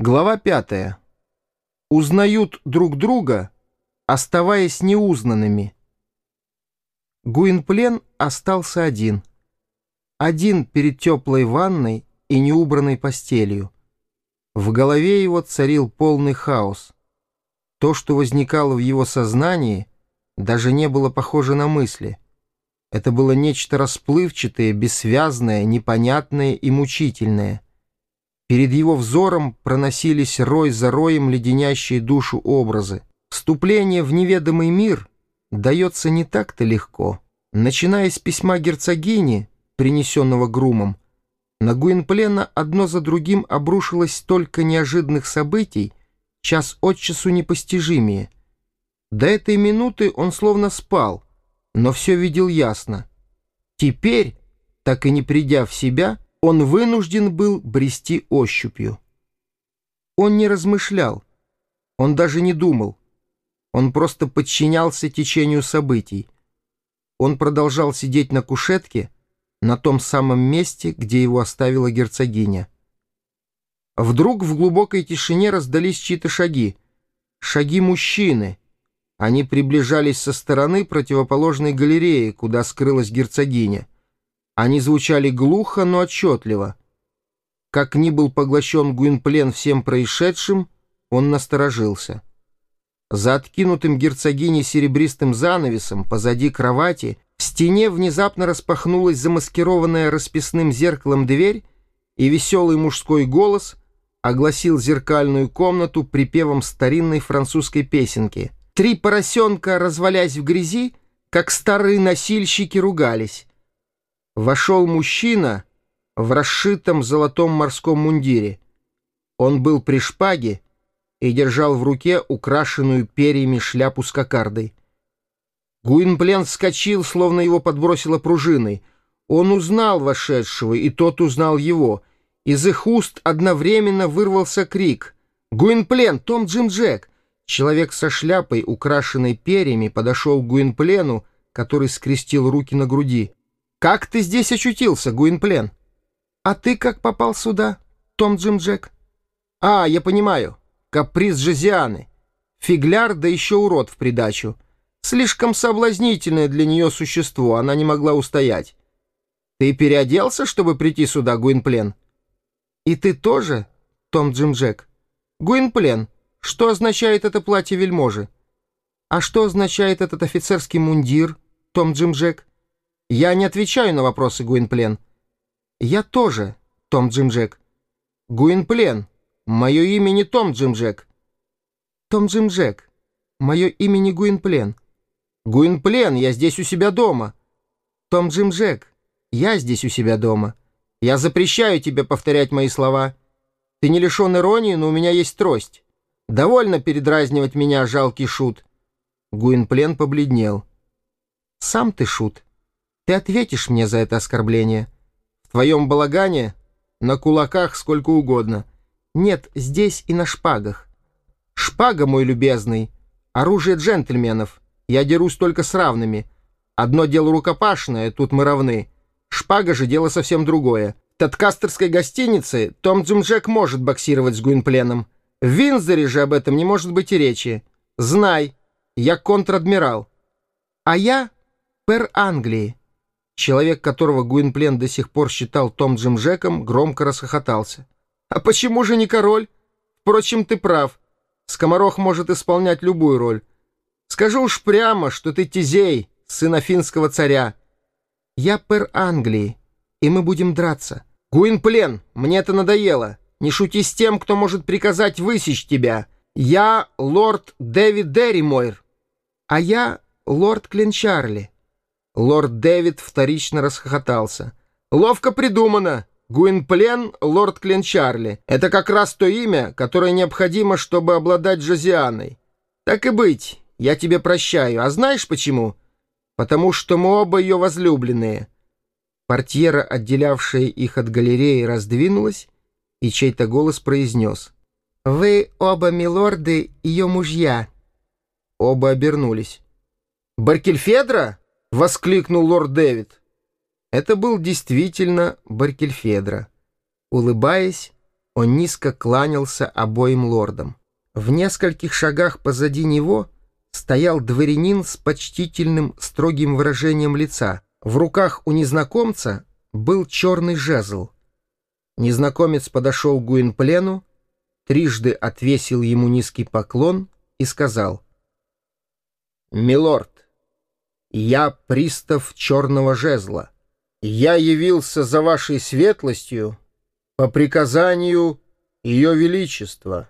Глава пятая. Узнают друг друга, оставаясь неузнанными. Гуинплен остался один. Один перед теплой ванной и неубранной постелью. В голове его царил полный хаос. То, что возникало в его сознании, даже не было похоже на мысли. Это было нечто расплывчатое, бессвязное, непонятное и мучительное — Перед его взором проносились рой за роем леденящие душу образы. Вступление в неведомый мир дается не так-то легко. Начиная с письма герцогини, принесенного грумом, на Гуинплена одно за другим обрушилось столько неожиданных событий, час от часу непостижимее. До этой минуты он словно спал, но все видел ясно. Теперь, так и не придя в себя, он вынужден был брести ощупью. Он не размышлял, он даже не думал, он просто подчинялся течению событий. Он продолжал сидеть на кушетке, на том самом месте, где его оставила герцогиня. Вдруг в глубокой тишине раздались чьи-то шаги. Шаги мужчины. Они приближались со стороны противоположной галереи, куда скрылась герцогиня. Они звучали глухо, но отчетливо. Как ни был поглощен Гуинплен всем происшедшим, он насторожился. За откинутым герцогиней серебристым занавесом позади кровати в стене внезапно распахнулась замаскированная расписным зеркалом дверь, и веселый мужской голос огласил зеркальную комнату припевом старинной французской песенки. Три поросенка, развалясь в грязи, как старые носильщики, ругались вошел мужчина в расшитом золотом морском мундире. Он был при шпаге и держал в руке украшенную перьями шляпу с кокардой. Гуинплен вскочил, словно его подбросило пружиной. Он узнал вошедшего, и тот узнал его. Из их уст одновременно вырвался крик. «Гуинплен! Том Джим Джек!» Человек со шляпой, украшенной перьями, подошел к Гуинплену, который скрестил руки на груди. «Как ты здесь очутился, Гуинплен?» «А ты как попал сюда, Том Джим Джек?» «А, я понимаю. Каприз Жезианы. Фигляр, да еще урод в придачу. Слишком соблазнительное для нее существо, она не могла устоять. Ты переоделся, чтобы прийти сюда, Гуинплен?» «И ты тоже, Том Джим Джек?» «Гуинплен, что означает это платье вельможи?» «А что означает этот офицерский мундир, Том Джим Джек?» Я не отвечаю на вопросы, Гуинплен. Я тоже, Том Джим Джек. Гуинплен, мое имя не Том Джим Джек. Том Джим Джек, мое имя не Гуинплен. Гуинплен, я здесь у себя дома. Том Джим Джек, я здесь у себя дома. Я запрещаю тебе повторять мои слова. Ты не лишен иронии, но у меня есть трость. Довольно передразнивать меня, жалкий шут. Гуинплен побледнел. Сам ты шут. Ты ответишь мне за это оскорбление. В твоем балагане на кулаках сколько угодно. Нет, здесь и на шпагах. Шпага, мой любезный, оружие джентльменов. Я дерусь только с равными. Одно дело рукопашное, тут мы равны. Шпага же дело совсем другое. В Таткастерской гостинице Том Джимджек может боксировать с Гуинпленом. В Винзоре же об этом не может быть и речи. Знай, я контр-адмирал. А я пер Англии. Человек, которого Гуинплен до сих пор считал Том Джим Джеком, громко расхохотался. «А почему же не король? Впрочем, ты прав. Скоморох может исполнять любую роль. Скажу уж прямо, что ты Тизей, сын афинского царя. Я пэр Англии, и мы будем драться. Гуинплен, мне это надоело. Не шути с тем, кто может приказать высечь тебя. Я лорд Дэвид Дерримойр, а я лорд Клинчарли». Лорд Дэвид вторично расхохотался. «Ловко придумано! Гуинплен, лорд Кленчарли. Это как раз то имя, которое необходимо, чтобы обладать Джозианой. Так и быть, я тебе прощаю. А знаешь почему? Потому что мы оба ее возлюбленные». Портьера, отделявшая их от галереи, раздвинулась, и чей-то голос произнес. «Вы оба, милорды, ее мужья». Оба обернулись. «Баркельфедра?» — воскликнул лорд Дэвид. Это был действительно Баркельфедро. Улыбаясь, Он низко кланялся обоим лордам. В нескольких шагах позади него стоял дворянин с почтительным строгим выражением лица. В руках у незнакомца был черный жезл. Незнакомец подошел к Гуинплену, трижды отвесил ему низкий поклон и сказал «Милорд, я пристав черного жезла. Я явился за вашей светлостью по приказанию Ее Величества».